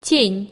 进